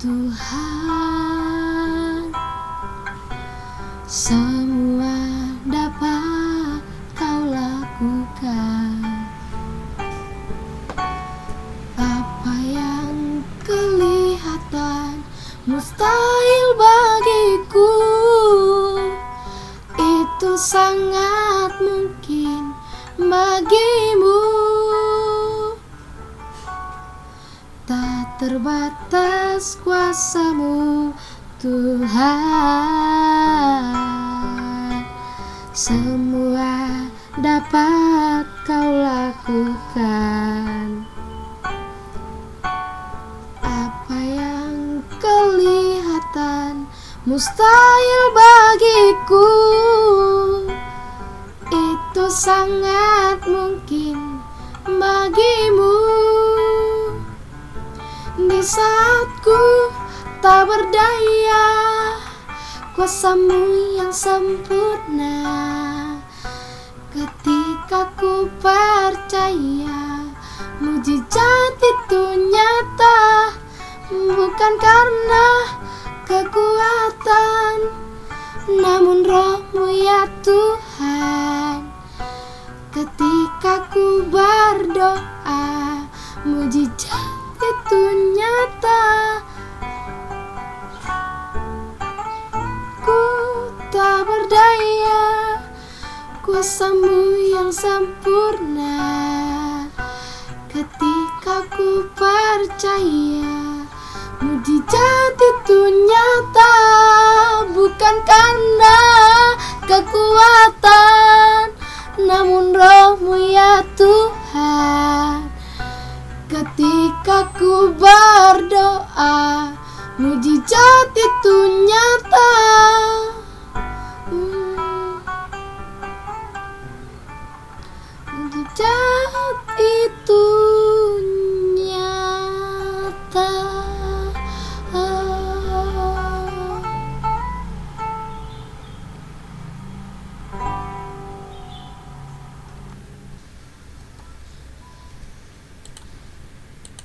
Tuhan. Semua dapat kau lakukan. Apa yang kelihatan mustahil bagiku. Itu sangat mungkin bagimu terbatas kuasamu Tuhan. Semua dapat kau lakukan. Apa yang kelihatan mustahil bagiku. Itu sangat mungkin bagimu Di saat ku tak berdaya Kuasamu yang sempurna. Ketika ku percaya Mujizat itu nyata Bukan karena kekuatan Namun rohmu ya Tuhan. Ketika ku berdoa Mujizat Kuasamu yang sempurna. Ketika ku percaya Mujizat itu nyata. Bukan karena kekuatan Namun rohmu ya Tuhan. Ketika ku berdoa Mujizat itu nyata Mujizat itu